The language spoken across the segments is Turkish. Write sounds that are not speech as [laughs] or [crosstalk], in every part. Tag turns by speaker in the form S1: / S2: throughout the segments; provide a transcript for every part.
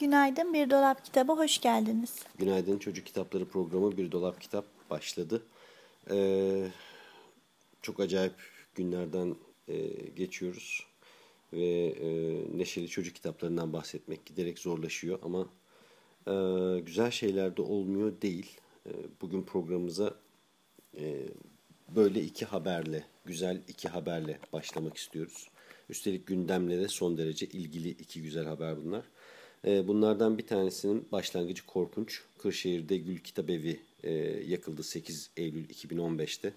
S1: Günaydın Bir Dolap Kitabı hoş geldiniz.
S2: Günaydın Çocuk Kitapları programı Bir Dolap Kitap başladı. Ee, çok acayip günlerden e, geçiyoruz ve e, neşeli çocuk kitaplarından bahsetmek giderek zorlaşıyor ama e, güzel şeyler de olmuyor değil. E, bugün programımıza e, böyle iki haberle, güzel iki haberle başlamak istiyoruz. Üstelik gündemle de son derece ilgili iki güzel haber bunlar. E, bunlardan bir tanesinin başlangıcı korkunç. Kırşehir'de Gül Kitabevi e, yakıldı 8 Eylül 2015'te.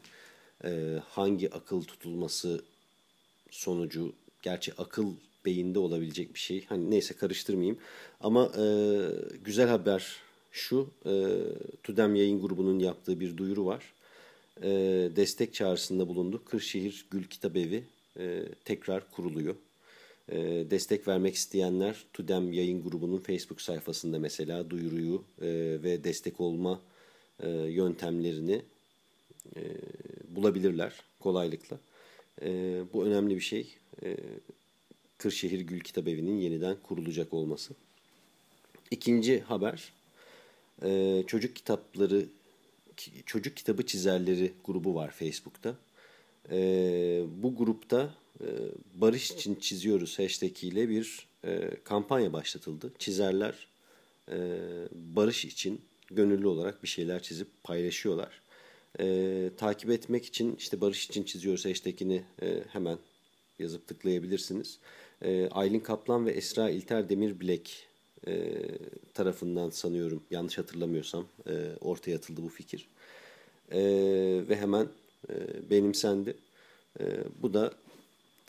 S2: E, hangi akıl tutulması sonucu, gerçi akıl beyinde olabilecek bir şey. Hani neyse karıştırmayayım. Ama e, güzel haber şu, e, Tudem Yayın Grubu'nun yaptığı bir duyuru var. Destek çağrısında bulundu. Kırşehir Gül Kitabevi tekrar kuruluyor. E, destek vermek isteyenler Tudem Yayın Grubu'nun Facebook sayfasında mesela duyuruyu e, ve destek olma e, yöntemlerini e, bulabilirler kolaylıkla. Bu önemli bir şey. E, Kırşehir Gül Kitabevi'nin yeniden kurulacak olması. İkinci haber, çocuk kitapları, çocuk kitabı çizerleri grubu var Facebook'ta. Bu grupta Barış için çiziyoruz hashtag ile bir e, kampanya başlatıldı. Çizerler e, barış için gönüllü olarak bir şeyler çizip paylaşıyorlar. E, takip etmek için işte barış için çiziyoruz hashtagini hemen yazıp tıklayabilirsiniz. Aylin Kaplan ve Esra İlter Demirbilek tarafından sanıyorum yanlış hatırlamıyorsam ortaya atıldı bu fikir. Ve hemen benimsendi. Bu da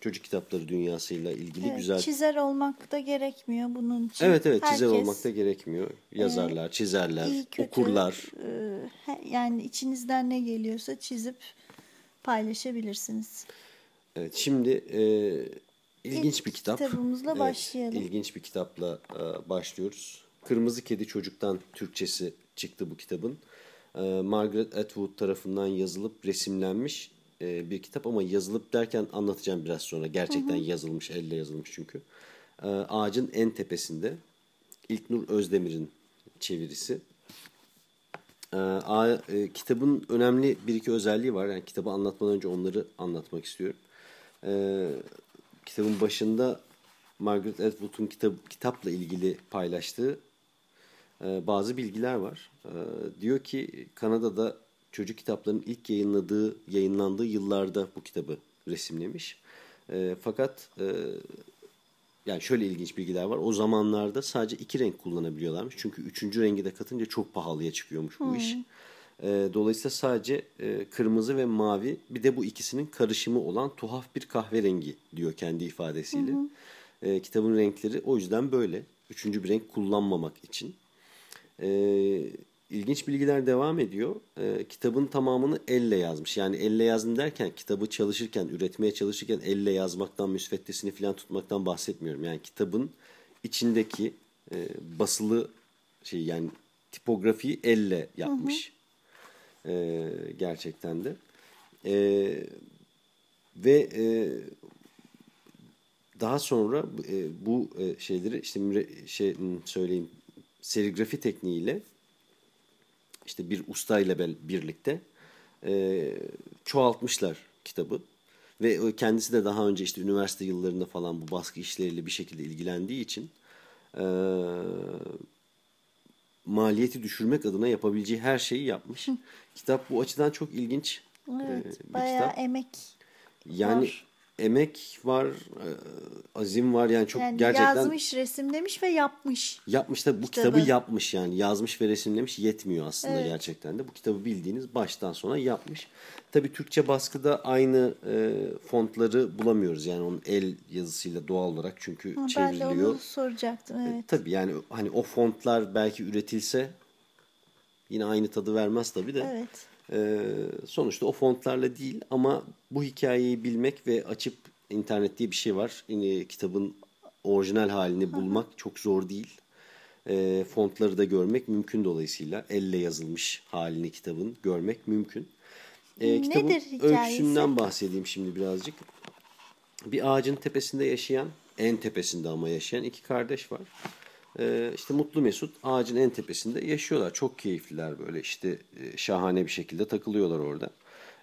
S2: çocuk kitapları dünyasıyla ilgili
S1: Evet,
S2: güzel.
S1: Çizer olmak da gerekmiyor bunun için.
S2: Evet evet çizer
S1: Herkes,
S2: olmak da gerekmiyor. Yazarlar, çizerler,
S1: iyi, kötü,
S2: okurlar.
S1: e, yani içinizden ne geliyorsa çizip paylaşabilirsiniz.
S2: Evet şimdi e, ilginç
S1: İlk
S2: bir kitap.
S1: kitabımızla
S2: Evet,
S1: başlayalım.
S2: İlginç bir kitapla e, başlıyoruz. Kırmızı Kedi Çocuk'tan Türkçesi çıktı bu kitabın. E, Margaret Atwood tarafından yazılıp resimlenmiş e, bir kitap ama yazılıp derken anlatacağım biraz sonra. Gerçekten yazılmış, elle yazılmış çünkü. E, Ağacın en tepesinde İlknur Özdemir'in çevirisi. Ee, a- e, kitabın önemli bir iki özelliği var. Yani kitabı anlatmadan önce onları anlatmak istiyorum. Ee, kitabın başında Margaret Atwood'un kitap, kitapla ilgili paylaştığı e, bazı bilgiler var. Ee, diyor ki Kanada'da çocuk kitaplarının ilk yayınladığı, yayınlandığı yıllarda bu kitabı resimlemiş. Ee, fakat e, yani şöyle ilginç bilgiler var. O zamanlarda sadece iki renk kullanabiliyorlarmış. Çünkü üçüncü rengi de katınca çok pahalıya çıkıyormuş bu iş. Ee, dolayısıyla sadece e, kırmızı ve mavi bir de bu ikisinin karışımı olan tuhaf bir kahverengi diyor kendi ifadesiyle. Ee, kitabın renkleri o yüzden böyle. Üçüncü bir renk kullanmamak için. Ee, ilginç bilgiler devam ediyor. Ee, kitabın tamamını elle yazmış. Yani elle yazdım derken kitabı çalışırken, üretmeye çalışırken elle yazmaktan, müsveddesini falan tutmaktan bahsetmiyorum. Yani kitabın içindeki e, basılı şey yani tipografiyi elle yapmış. Ee, gerçekten de. Ee, ve e, daha sonra e, bu e, şeyleri işte şey hmm, söyleyeyim serigrafi tekniğiyle işte bir ustayla bel- birlikte e, çoğaltmışlar kitabı. Ve o kendisi de daha önce işte üniversite yıllarında falan bu baskı işleriyle bir şekilde ilgilendiği için e, maliyeti düşürmek adına yapabileceği her şeyi yapmış. Kitap bu açıdan çok ilginç
S1: Evet,
S2: e, bir
S1: bayağı
S2: kitap.
S1: emek
S2: Yani
S1: var.
S2: Emek var, e, azim var yani çok
S1: yani
S2: gerçekten
S1: yazmış, resimlemiş ve yapmış.
S2: yapmış da bu
S1: kitabı.
S2: kitabı yapmış yani yazmış ve resimlemiş yetmiyor aslında
S1: Evet.
S2: gerçekten de. Bu kitabı bildiğiniz baştan sona yapmış. Tabii Türkçe baskıda aynı e, fontları bulamıyoruz yani onun el yazısıyla doğal olarak çünkü
S1: Ha, Ben de
S2: çevriliyor.
S1: onu soracaktım. Evet.
S2: Tabii yani hani o fontlar belki üretilse yine aynı tadı vermez tabii de.
S1: Evet.
S2: Ee, sonuçta o fontlarla değil ama bu hikayeyi bilmek ve açıp internet diye bir şey var. Yine kitabın orijinal halini bulmak çok zor değil. Ee, fontları da görmek mümkün dolayısıyla elle yazılmış halini kitabın görmek mümkün. Ee, kitabın
S1: Nedir hikayesi?
S2: öyküsünden bahsedeyim şimdi birazcık. Bir ağacın tepesinde yaşayan, en tepesinde ama yaşayan iki kardeş var. E, işte mutlu mesut ağacın en tepesinde yaşıyorlar. Çok keyifliler böyle işte e, şahane bir şekilde takılıyorlar orada.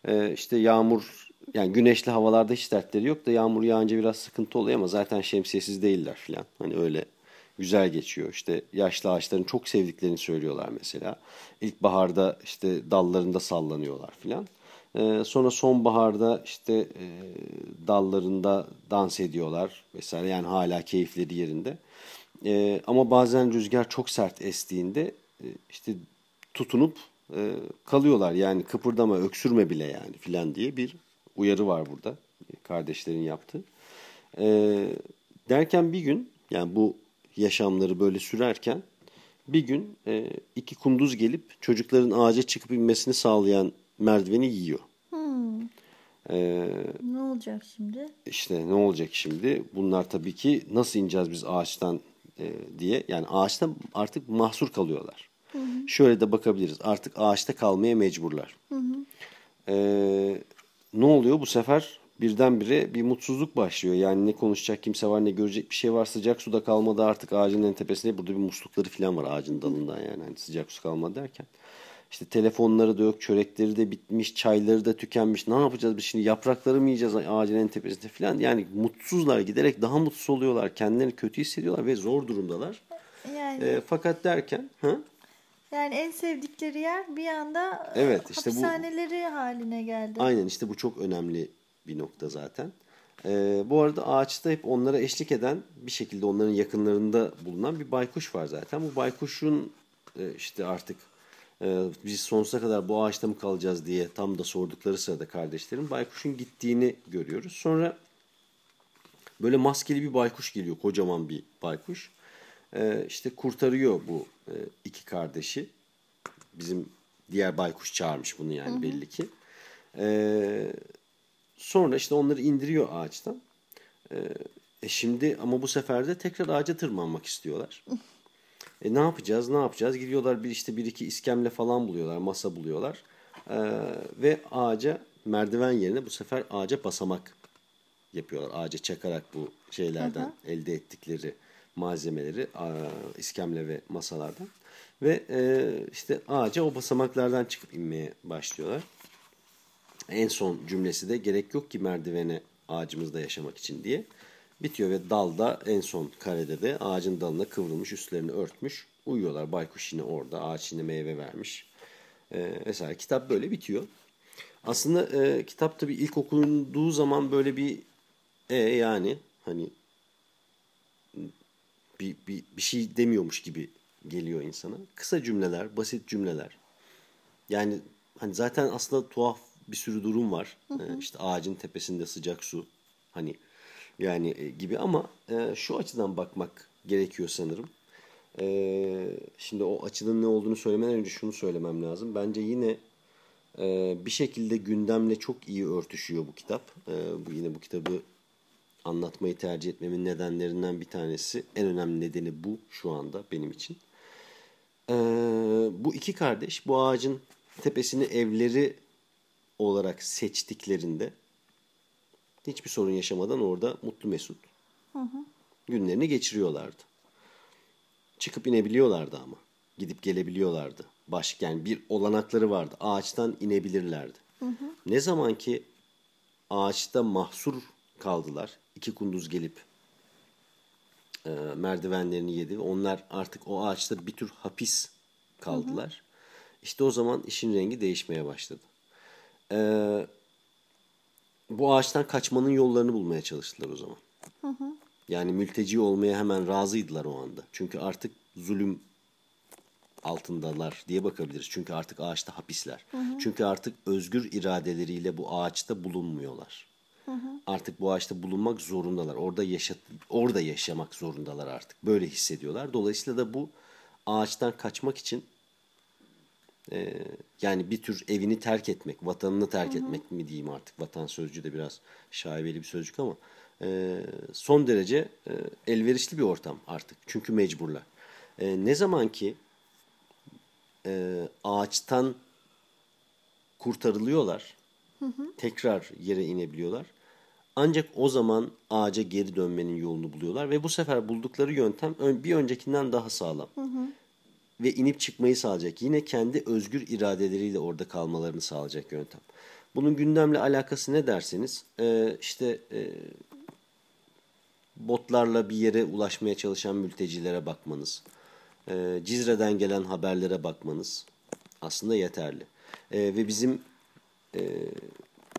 S2: E, işte yağmur yani güneşli havalarda hiç dertleri yok da yağmur yağınca biraz sıkıntı oluyor ama zaten şemsiyesiz değiller filan. Hani öyle güzel geçiyor. İşte yaşlı ağaçların çok sevdiklerini söylüyorlar mesela. İlkbaharda işte dallarında sallanıyorlar filan. Ee, sonra sonbaharda işte e, dallarında dans ediyorlar vesaire yani hala keyifleri yerinde. Ee, ama bazen rüzgar çok sert estiğinde e, işte tutunup e, kalıyorlar yani kıpırdama öksürme bile yani filan diye bir uyarı var burada kardeşlerin yaptığı. Ee, derken bir gün yani bu yaşamları böyle sürerken bir gün e, iki kunduz gelip çocukların ağaca çıkıp inmesini sağlayan merdiveni yiyor.
S1: Hmm.
S2: Ee,
S1: Ne olacak şimdi?
S2: işte ne olacak şimdi? Bunlar tabii ki nasıl ineceğiz biz ağaçtan e, diye. Yani ağaçta artık mahsur kalıyorlar. Şöyle de bakabiliriz. Artık ağaçta kalmaya mecburlar. Ee, ne oluyor bu sefer? Birdenbire bir mutsuzluk başlıyor. Yani ne konuşacak kimse var ne görecek bir şey var. Sıcak suda kalmadı artık ağacın en tepesinde. Burada bir muslukları falan var ağacın dalından yani. Hani sıcak su kalmadı derken. İşte telefonları da yok, çörekleri de bitmiş, çayları da tükenmiş. Ne yapacağız biz şimdi? Yaprakları mı yiyeceğiz ağacın en tepesinde falan? Yani mutsuzlar giderek daha mutsuz oluyorlar. Kendilerini kötü hissediyorlar ve zor durumdalar.
S1: Yani
S2: Ee, fakat derken... Ha?
S1: yani en sevdikleri yer bir anda e,
S2: Evet, işte bu-
S1: hapishaneleri haline geldi.
S2: Aynen işte bu çok önemli bir nokta zaten. Ee, bu arada ağaçta hep onlara eşlik eden bir şekilde onların yakınlarında bulunan bir baykuş var zaten. Bu baykuşun e, işte artık e, biz sonsuza kadar bu ağaçta mı kalacağız diye tam da sordukları sırada kardeşlerim baykuşun gittiğini görüyoruz. Sonra böyle maskeli bir baykuş geliyor kocaman bir baykuş. Ee, işte kurtarıyor bu e, iki kardeşi. Bizim diğer baykuş çağırmış bunu yani belli ki. Ee, sonra işte onları indiriyor ağaçtan. Ee, e şimdi ama bu sefer de tekrar ağaca tırmanmak istiyorlar. E ne yapacağız? Ne yapacağız? Gidiyorlar bir işte bir iki iskemle falan buluyorlar, masa buluyorlar. Ee, ve ağaca merdiven yerine bu sefer ağaca basamak yapıyorlar. Ağaca çakarak bu şeylerden elde ettikleri malzemeleri iskemle ve masalardan ve e, işte ağaca o basamaklardan çıkıp inmeye başlıyorlar. En son cümlesi de gerek yok ki merdivene ağacımızda yaşamak için diye bitiyor ve dalda en son karede de ağacın dalına kıvrılmış üstlerini örtmüş uyuyorlar. Baykuş yine orada ağaç yine meyve vermiş e, vesaire. Kitap böyle bitiyor. Aslında e, kitap tabii ilk okunduğu zaman böyle bir e yani hani bir, bir, bir şey demiyormuş gibi geliyor insana. Kısa cümleler, basit cümleler. Yani hani zaten aslında tuhaf bir sürü durum var. Ee, işte ağacın tepesinde sıcak su hani yani e, gibi ama e, şu açıdan bakmak gerekiyor sanırım. Ee, şimdi o açıdan ne olduğunu söylemeden önce şunu söylemem lazım. Bence yine e, bir şekilde gündemle çok iyi örtüşüyor bu kitap. E, bu yine bu kitabı anlatmayı tercih etmemin nedenlerinden bir tanesi. En önemli nedeni bu şu anda benim için. Ee, bu iki kardeş bu ağacın tepesini evleri olarak seçtiklerinde hiçbir sorun yaşamadan orada mutlu mesut günlerini geçiriyorlardı. Çıkıp inebiliyorlardı ama. Gidip gelebiliyorlardı. Baş, yani bir olanakları vardı. Ağaçtan inebilirlerdi. Ne zaman ki ağaçta mahsur kaldılar. İki kunduz gelip e, merdivenlerini yedi. Onlar artık o ağaçta bir tür hapis kaldılar. İşte o zaman işin rengi değişmeye başladı. E, bu ağaçtan kaçmanın yollarını bulmaya çalıştılar o zaman. Yani mülteci olmaya hemen razıydılar o anda. Çünkü artık zulüm altındalar diye bakabiliriz. Çünkü artık ağaçta hapisler. Çünkü artık özgür iradeleriyle bu ağaçta bulunmuyorlar. Artık bu ağaçta bulunmak zorundalar. Orada yaşa orada yaşamak zorundalar artık. Böyle hissediyorlar. Dolayısıyla da bu ağaçtan kaçmak için e, yani bir tür evini terk etmek, vatanını terk etmek mi diyeyim artık. Vatan sözcüğü de biraz şaibeli bir sözcük ama e, son derece e, elverişli bir ortam artık. Çünkü mecburlar. E, ne zaman ki e, ağaçtan kurtarılıyorlar, tekrar yere inebiliyorlar. Ancak o zaman ağaca geri dönmenin yolunu buluyorlar ve bu sefer buldukları yöntem ön- bir öncekinden daha sağlam. Ve inip çıkmayı sağlayacak. Yine kendi özgür iradeleriyle orada kalmalarını sağlayacak yöntem. Bunun gündemle alakası ne derseniz e, işte e, botlarla bir yere ulaşmaya çalışan mültecilere bakmanız, e, Cizre'den gelen haberlere bakmanız aslında yeterli. E, ve bizim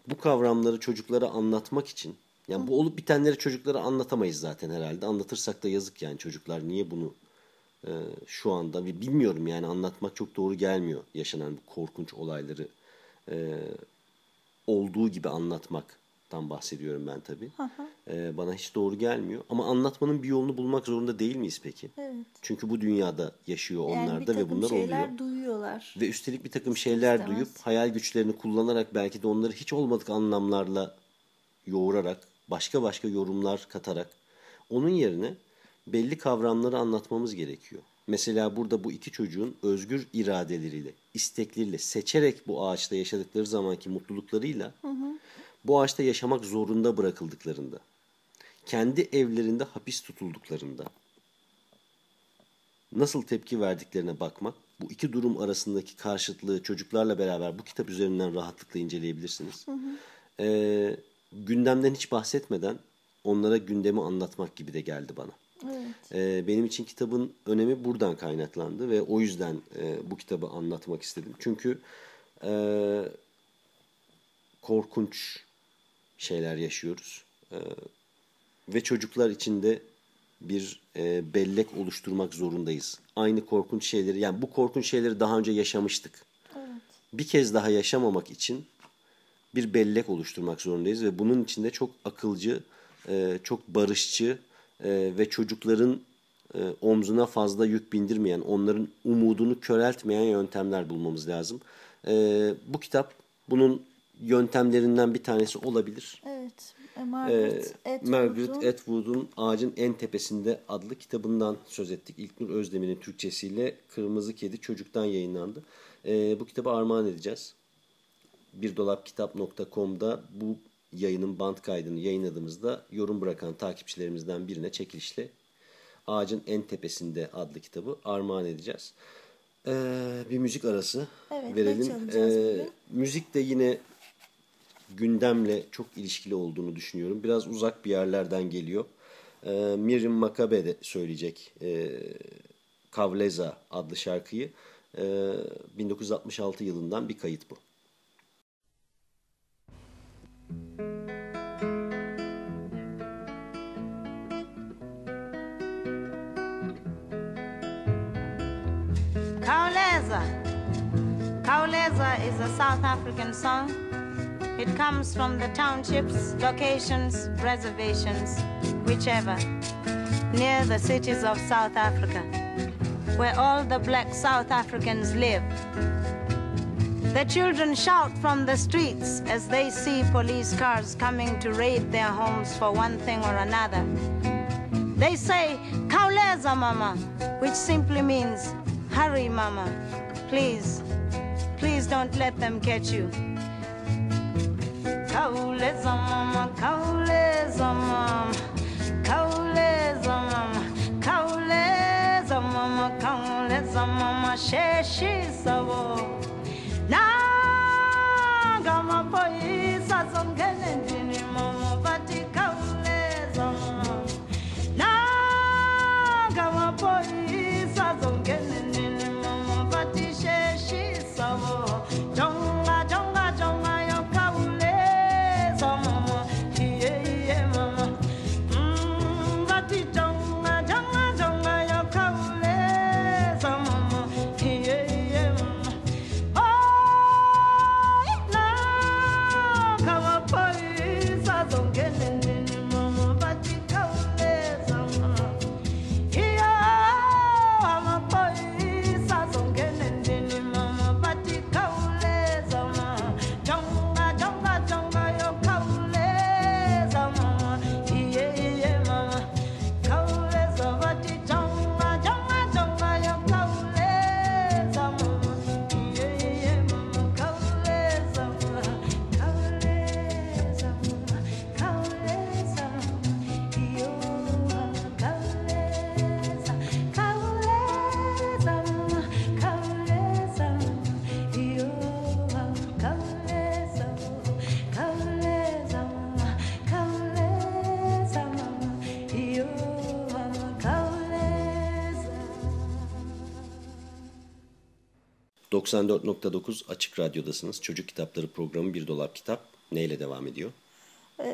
S2: bu kavramları çocuklara anlatmak için, yani bu olup bitenleri çocuklara anlatamayız zaten herhalde. Anlatırsak da yazık yani çocuklar niye bunu e, şu anda ve bilmiyorum yani anlatmak çok doğru gelmiyor yaşanan bu korkunç olayları e, olduğu gibi anlatmaktan bahsediyorum ben tabii. E, bana hiç doğru gelmiyor. Ama anlatmanın bir yolunu bulmak zorunda değil miyiz peki?
S1: Evet.
S2: Çünkü bu dünyada yaşıyor
S1: Yani
S2: onlar
S1: bir
S2: da ve
S1: takım
S2: bunlar
S1: şeyler
S2: oluyor.
S1: duyuyorlar.
S2: Ve üstelik bir takım şeyler
S1: istemez.
S2: duyup hayal güçlerini kullanarak belki de onları hiç olmadık anlamlarla yoğurarak, başka başka yorumlar katarak onun yerine belli kavramları anlatmamız gerekiyor. Mesela burada bu iki çocuğun özgür iradeleriyle, istekleriyle, seçerek bu ağaçta yaşadıkları zamanki mutluluklarıyla bu ağaçta yaşamak zorunda bırakıldıklarında, kendi evlerinde hapis tutulduklarında, nasıl tepki verdiklerine bakmak, bu iki durum arasındaki karşıtlığı çocuklarla beraber bu kitap üzerinden rahatlıkla inceleyebilirsiniz. Ee, gündemden hiç bahsetmeden onlara gündemi anlatmak gibi de geldi bana. Ee, benim için kitabın önemi buradan kaynaklandı ve o yüzden e, bu kitabı anlatmak istedim. Çünkü e, korkunç şeyler yaşıyoruz. E, ve çocuklar için de bir e, bellek oluşturmak zorundayız. Aynı korkunç şeyleri yani bu korkunç şeyleri daha önce yaşamıştık.
S1: Evet.
S2: Bir kez daha yaşamamak için bir bellek oluşturmak zorundayız ve bunun için de çok akılcı, e, çok barışçı e, ve çocukların e, omzuna fazla yük bindirmeyen, onların umudunu köreltmeyen yöntemler bulmamız lazım. E, bu kitap bunun yöntemlerinden bir tanesi olabilir.
S1: Evet. E,
S2: Ee,
S1: Margaret Atwood'un
S2: Margaret Atwood'un Ağacın En Tepesinde adlı kitabından söz ettik. İlknur Özdemir'in Türkçesiyle Kırmızı Kedi Çocuk'tan yayınlandı. Ee, bu kitabı armağan edeceğiz. birdolapkitap.com'da bu yayının band kaydını yayınladığımızda yorum bırakan takipçilerimizden birine çekilişle Ağacın En Tepesinde adlı kitabı armağan edeceğiz. Ee, bir müzik arası
S1: Evet,
S2: verelim. Ee, müzik de yine gündemle çok ilişkili olduğunu düşünüyorum. Biraz uzak bir yerlerden geliyor. Ee, Miriam Makabe de söyleyecek e, Kavleza adlı şarkıyı. Ee, 1966 yılından bir kayıt bu.
S3: Kaoleza is a South African song. It comes from the townships, locations, reservations, whichever, near the cities of South Africa, where all the black South Africans live. The children shout from the streets as they see police cars coming to raid their homes for one thing or another. They say, Kauleza, mama, which simply means, hurry, mama. Please, Please don't let them catch you. Kaule zamam, kaule zamam, kaule zamam, kaule zamam.
S2: 94.9 Açık Radyo'dasınız. Çocuk Kitapları programı Bir Dolap Kitap neyle devam ediyor?
S1: Ee,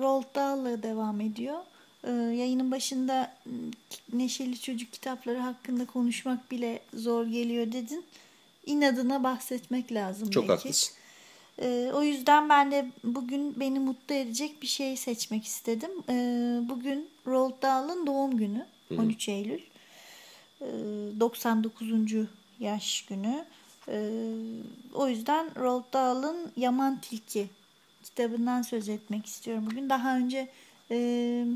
S1: Roald Dahl'la devam ediyor. Ee, yayının başında neşeli çocuk kitapları hakkında konuşmak bile zor geliyor dedin. İnadına bahsetmek lazım
S2: Çok
S1: belki.
S2: haklısın.
S1: Ee, o yüzden ben de bugün beni mutlu edecek bir şey seçmek istedim. Ee, bugün Roald Dahl'ın doğum günü 13 Eylül. Ee, 99. yaş günü. Ee, o yüzden Roald Dahl'ın Yaman Tilki kitabından söz etmek istiyorum bugün. Daha önce e,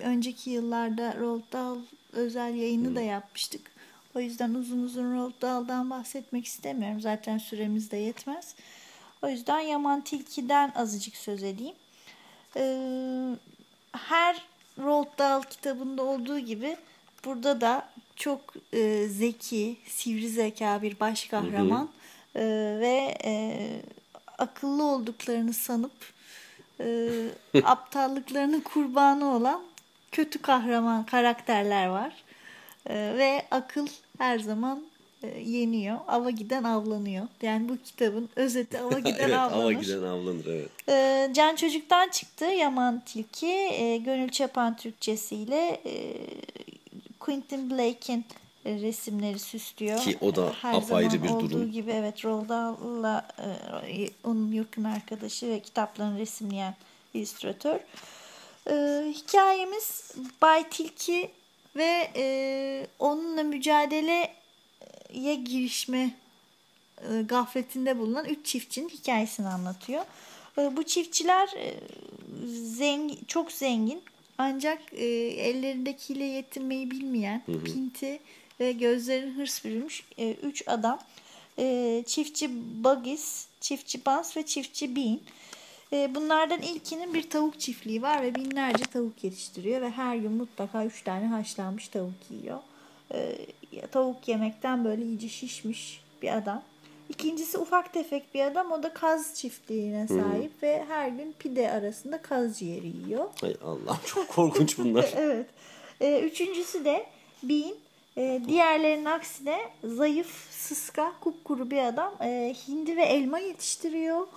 S1: önceki yıllarda Roald Dahl özel yayını da yapmıştık. O yüzden uzun uzun Roald Dahl'dan bahsetmek istemiyorum. Zaten süremiz de yetmez. O yüzden Yaman Tilki'den azıcık söz edeyim. Ee, her Roald Dahl kitabında olduğu gibi burada da çok e, zeki, sivri zeka bir baş kahraman e, ve e, akıllı olduklarını sanıp e, [laughs] aptallıklarının kurbanı olan kötü kahraman karakterler var. E, ve akıl her zaman e, yeniyor. Ava giden avlanıyor. Yani bu kitabın özeti ava [laughs] giden
S2: evet,
S1: avlanır.
S2: ava giden avlanır evet.
S1: Ee, Can Çocuk'tan çıktı Yaman Tilki. Ee, Gönül Çapan Türkçesiyle e, Quentin Blake'in e, resimleri süslüyor.
S2: Ki o da
S1: Her
S2: apayrı bir
S1: olduğu
S2: durum.
S1: gibi evet Roald Dahl'la e, onun yakın arkadaşı ve kitaplarını resimleyen illüstratör. Hikayemiz Bay Tilki ve e, onunla mücadeleye girişme e, gafletinde bulunan üç çiftçinin hikayesini anlatıyor. E, Bu çiftçiler e, zengin, çok zengin ancak e, ellerindekiyle yetinmeyi bilmeyen pinti ve gözleri hırs bürümüş e, üç adam. E, Çiftçi Buggies, Çiftçi Bans ve Çiftçi Bean. E, Bunlardan ilkinin bir tavuk çiftliği var ve binlerce tavuk yetiştiriyor ve her gün mutlaka üç tane haşlanmış tavuk yiyor. E, Tavuk yemekten böyle iyice şişmiş bir adam. İkincisi ufak tefek bir adam. O da kaz çiftliğine sahip ve her gün pide arasında kaz ciğeri yiyor.
S2: Hay Allah çok korkunç bunlar. [laughs]
S1: Evet. E, üçüncüsü de Bean. E, diğerlerinin aksine zayıf, sıska, kupkuru bir adam. E, hindi ve elma yetiştiriyor. [laughs]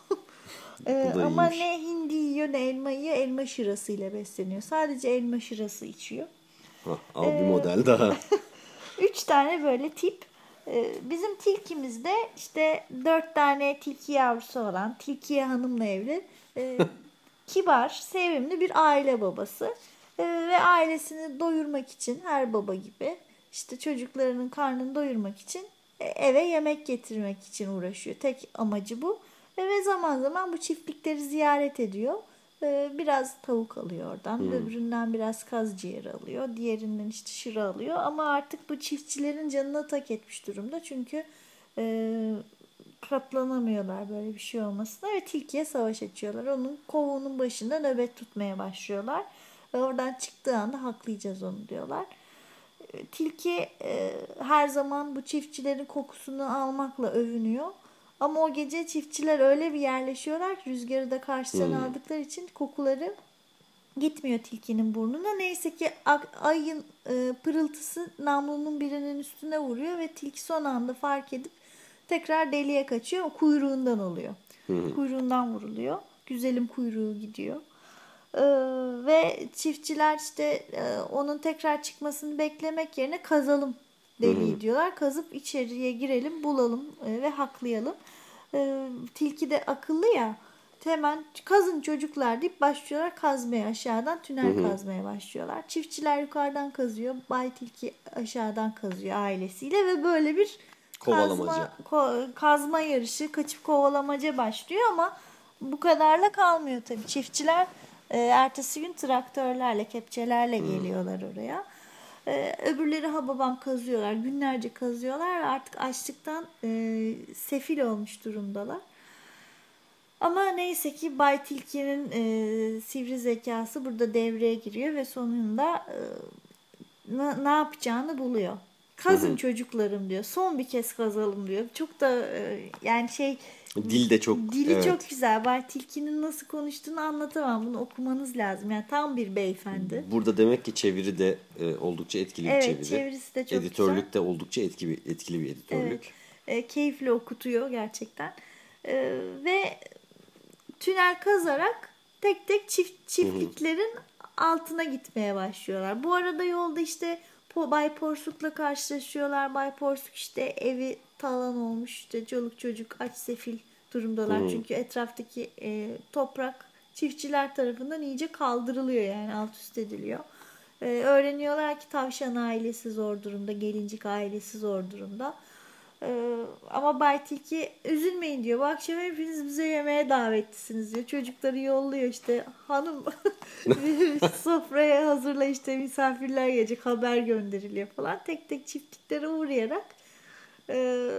S1: E,
S2: da
S1: ama ne hindi yiyor ne elma yiyor. Elma şırasıyla besleniyor. Sadece elma şırası içiyor.
S2: Hah, al
S1: Ee,
S2: bir model daha. [laughs]
S1: Üç tane böyle tip. Ee, Bizim tilkimizde işte dört tane tilki yavrusu olan tilkiye hanımla evli e, [laughs] kibar, sevimli bir aile babası. E, ve ailesini doyurmak için her baba gibi işte çocuklarının karnını doyurmak için e, eve yemek getirmek için uğraşıyor. Tek amacı bu. Ve zaman zaman bu çiftlikleri ziyaret ediyor. E, biraz tavuk alıyor oradan. Öbüründen biraz kaz ciğeri alıyor. Diğerinden işte şıra alıyor. Ama artık bu çiftçilerin canına tak etmiş durumda. Çünkü e, katlanamıyorlar böyle bir şey olmasına ve tilkiye savaş açıyorlar. Onun kovuğunun başında nöbet tutmaya başlıyorlar. Ve oradan çıktığı anda haklayacağız onu diyorlar. E, Tilki e, her zaman bu çiftçilerin kokusunu almakla övünüyor. Ama o gece çiftçiler öyle bir yerleşiyorlar ki rüzgarı da karşılarına aldıkları için kokuları gitmiyor tilkinin burnuna. Neyse ki ayın e, pırıltısı namlunun birinin üstüne vuruyor ve tilki son anda fark edip tekrar deliye kaçıyor. Kuyruğundan oluyor. Kuyruğundan vuruluyor. Güzelim kuyruğu gidiyor. Ee, ve çiftçiler işte e, onun tekrar çıkmasını beklemek yerine kazalım deliği diyorlar. Kazıp içeriye girelim, bulalım e, ve haklayalım. Ee, tilki de akıllı ya. Hemen kazın çocuklar deyip başlıyorlar kazmaya aşağıdan tünel kazmaya başlıyorlar. Çiftçiler yukarıdan kazıyor. Bay Tilki aşağıdan kazıyor ailesiyle ve böyle bir
S2: Kovalamaca.
S1: kazma, ko- kazma yarışı kaçıp kovalamaca başlıyor ama bu kadarla kalmıyor tabii. Çiftçiler e, ertesi gün traktörlerle, kepçelerle geliyorlar oraya. E, öbürleri ha babam kazıyorlar. Günlerce kazıyorlar ve artık açlıktan e, sefil olmuş durumdalar. Ama neyse ki Bay Tilki'nin e, sivri zekası burada devreye giriyor ve sonunda e, ne yapacağını buluyor. Kazın çocuklarım diyor. Son bir kez kazalım diyor. Çok da e, yani şey
S2: Dil de çok
S1: dili
S2: evet.
S1: çok güzel. Bay Tilki'nin nasıl konuştuğunu anlatamam. Bunu okumanız lazım. Yani tam bir beyefendi.
S2: Burada demek ki çeviri de e, oldukça etkili
S1: Evet,
S2: bir çeviri.
S1: çevirisi de çok
S2: Editörlük de oldukça etkili, etkili bir editörlük.
S1: Evet. E, keyifli okutuyor gerçekten. E, ve tünel kazarak tek tek çift çiftliklerin altına gitmeye başlıyorlar. Bu arada yolda işte Bay Porsuk'la karşılaşıyorlar. Bay Porsuk işte evi talan olmuş. işte çoluk çocuk aç sefil durumdalar. Çünkü etraftaki e, toprak çiftçiler tarafından iyice kaldırılıyor yani alt üst ediliyor. E, öğreniyorlar ki tavşan ailesi zor durumda. Gelincik ailesi zor durumda. Ee, ama Bay Tilki üzülmeyin diyor. Bu akşam hepiniz bize yemeğe davetlisiniz diyor. Çocukları yolluyor işte. Hanım [laughs] [laughs] sofraya hazırla işte misafirler gelecek haber gönderiliyor falan. Tek tek çiftliklere uğrayarak e,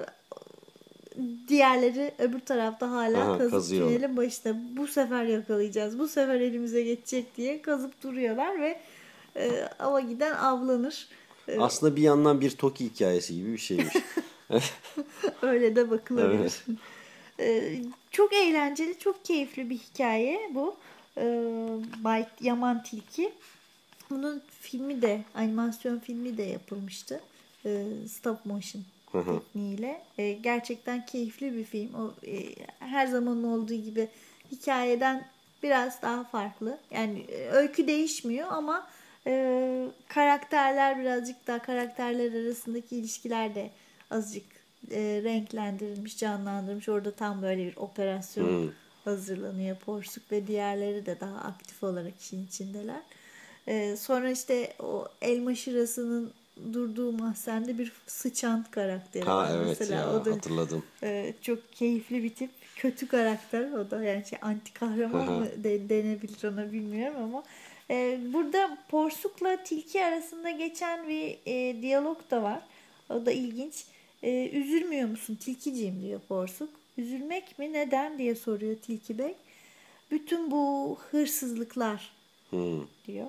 S1: diğerleri öbür tarafta hala
S2: Aha,
S1: kazıp tünelin başında. Bu sefer yakalayacağız. Bu sefer elimize geçecek diye kazıp duruyorlar ve e, ava giden avlanır. E,
S2: Aslında bir yandan bir Toki hikayesi gibi bir şeymiş. [laughs] [laughs]
S1: Öyle de bakılabilir.
S2: Evet.
S1: Ee, çok eğlenceli, çok keyifli bir hikaye bu. Ee, Bay Yaman Tilki. Bunun filmi de, animasyon filmi de yapılmıştı. Ee, stop motion tekniğiyle. Ee, gerçekten keyifli bir film. O e, her zaman olduğu gibi hikayeden biraz daha farklı. Yani e, öykü değişmiyor ama e, karakterler birazcık daha karakterler arasındaki ilişkiler de azıcık e, renklendirilmiş, canlandırılmış. Orada tam böyle bir operasyon hazırlanıyor. Porsuk ve diğerleri de daha aktif olarak işin içindeler. E, sonra işte o elma şırasının durduğu mahzende bir sıçan karakteri
S2: ha
S1: var.
S2: evet
S1: Mesela
S2: ya
S1: o da
S2: hatırladım.
S1: ee, çok keyifli bir tip. Kötü karakter o da. Yani şey, anti kahraman mı de, denebilir ona bilmiyorum ama e, burada Porsuk'la Tilki arasında geçen bir e, diyalog da var. O da ilginç. E, üzülmüyor musun Tilkiciğim diyor Porsuk. Üzülmek mi neden diye soruyor Tilki Bey. Bütün bu hırsızlıklar
S2: Hmm.
S1: diyor.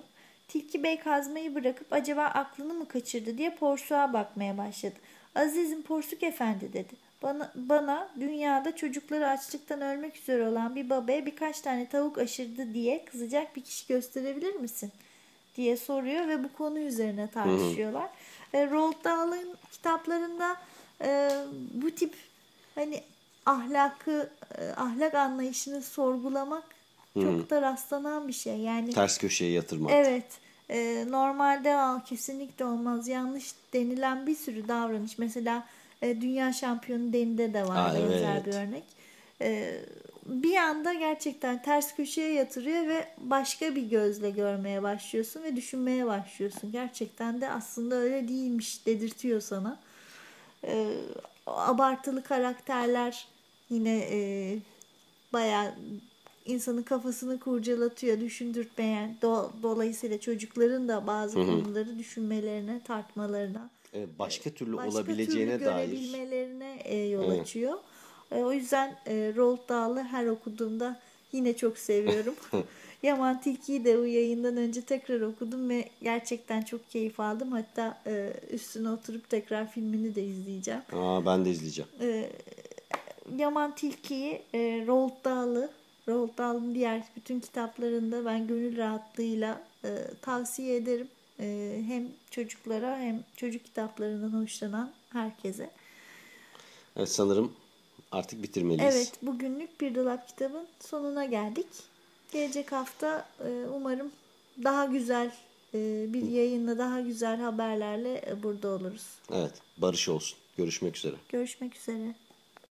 S1: Tilki Bey kazmayı bırakıp acaba aklını mı kaçırdı diye Porsuk'a bakmaya başladı. Azizim Porsuk Efendi dedi. Bana, bana dünyada çocukları açlıktan ölmek üzere olan bir babaya birkaç tane tavuk aşırdı diye kızacak bir kişi gösterebilir misin? diye soruyor ve bu konu üzerine tartışıyorlar. E, Roald Dahl'ın kitaplarında e, bu tip hani ahlakı, e, ahlak anlayışını sorgulamak çok da rastlanan bir şey. Yani
S2: Ters köşeye yatırmak.
S1: Evet. E, normalde Aa, kesinlikle olmaz. Yanlış denilen bir sürü davranış. Mesela e, dünya şampiyonu Deni'de de var
S2: Aa,
S1: benzer
S2: evet.
S1: bir örnek. E, bir anda gerçekten ters köşeye yatırıyor ve başka bir gözle görmeye başlıyorsun ve düşünmeye başlıyorsun. Gerçekten de aslında öyle değilmiş dedirtiyor sana. E, abartılı karakterler yine e, bayağı insanın kafasını kurcalatıyor, düşündürtmeyen. Do- dolayısıyla çocukların da bazı konuları düşünmelerine, tartmalarına,
S2: Evet, başka türlü
S1: başka
S2: olabileceğine
S1: türlü
S2: dair.
S1: e, yol açıyor. E, o yüzden e, Roald Dahl'ı her okuduğumda yine çok seviyorum. [laughs] Yaman Tilki'yi de o yayından önce tekrar okudum ve gerçekten çok keyif aldım. Hatta e, üstüne oturup tekrar filmini de izleyeceğim.
S2: Aa, ben de izleyeceğim.
S1: E, Yaman Tilki'yi e, Roald Dahl'ı Roald Dahl'ın diğer bütün kitaplarında ben gönül rahatlığıyla e, tavsiye ederim. E, hem çocuklara hem çocuk kitaplarından hoşlanan herkese.
S2: Evet, sanırım artık bitirmeliyiz.
S1: Evet bugünlük Bir Dolap Kitabın sonuna geldik. Gelecek hafta e, umarım daha güzel e, bir yayınla daha güzel haberlerle e, burada oluruz.
S2: Evet. Barış olsun. Görüşmek üzere.
S1: Görüşmek üzere.